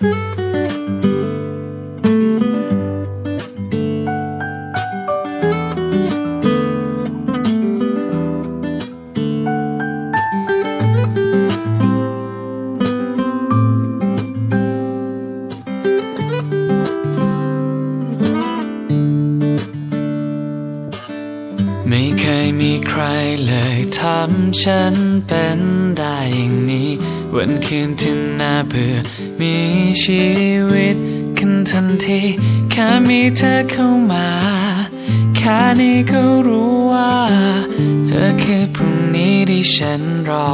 ไม่ เลยทำฉันเป็นได้อย่างนี้ วันคืนที่น่าเบื่อมีชีวิตขึ้นทันทีแค่มีเธอเข้ามาแค่นี้ก็รู้ว่า เธอคือพรุ่งนี้ที่ฉันรอ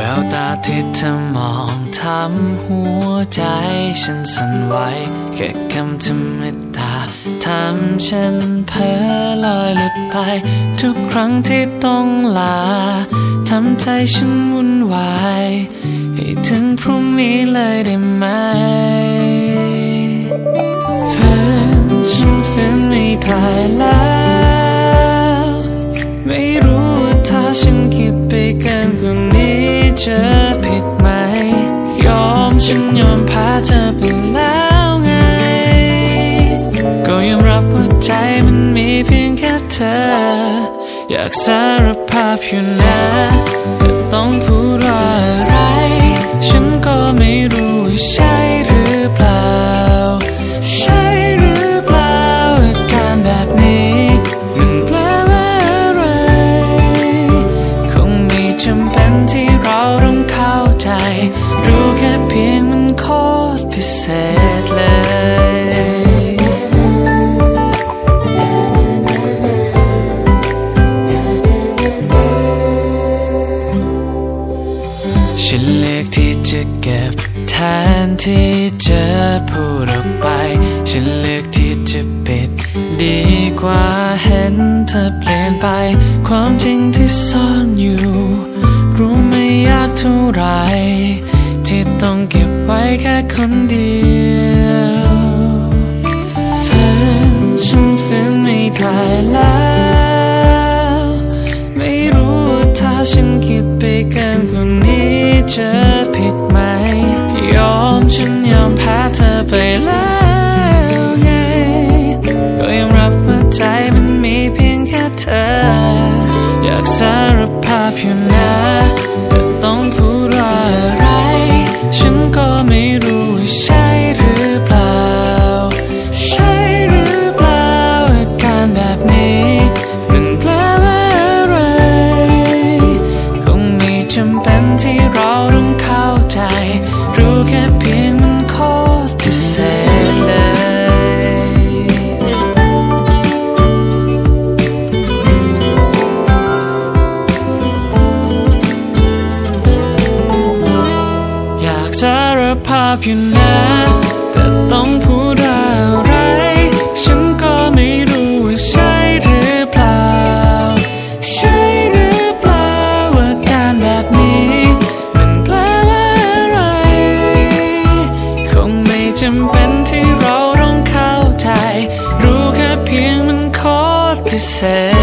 แววตาที่เธอมองทำหัวใจฉันสั่นไหวแค่คำธรรมดาทำฉันเพ้อลอยหลุดไป ทุกครั้งที่ต้องลาทำใจฉันวุ่นวายให้ถึงพรุ่งนี้เลยได้ไหมฝืนฉันฝืนไม่ได้แล้วากสารภาพอยู่นะแต่ต้องพูดว่าอะไร ฉันก็ไม่รู้ใช่ ฉันเลือกที่จะเก็บแทนที่จะพูดออกไป ฉันเลือกที่จะปิด ดีกว่าเห็นเธอเปลี่ยนไป ความจริงที่ซ่อนอยู่ รู้ไม่ยากเท่าไหรที่ต้องเก็บไว้แค่คนเดียว เป็นที่เราต้องเข้าใจ รู้แค่เพียงมันโคตรพิเศษเลยอยากสารภาพอยู่นะ เ